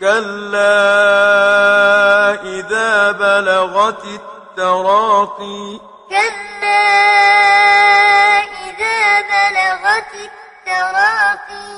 كَلَّا إِذَا بَلَغَتِ التَّرَاقِيَ كَلَّا إِذَا بَلَغَتِ التَّرَاقِيَ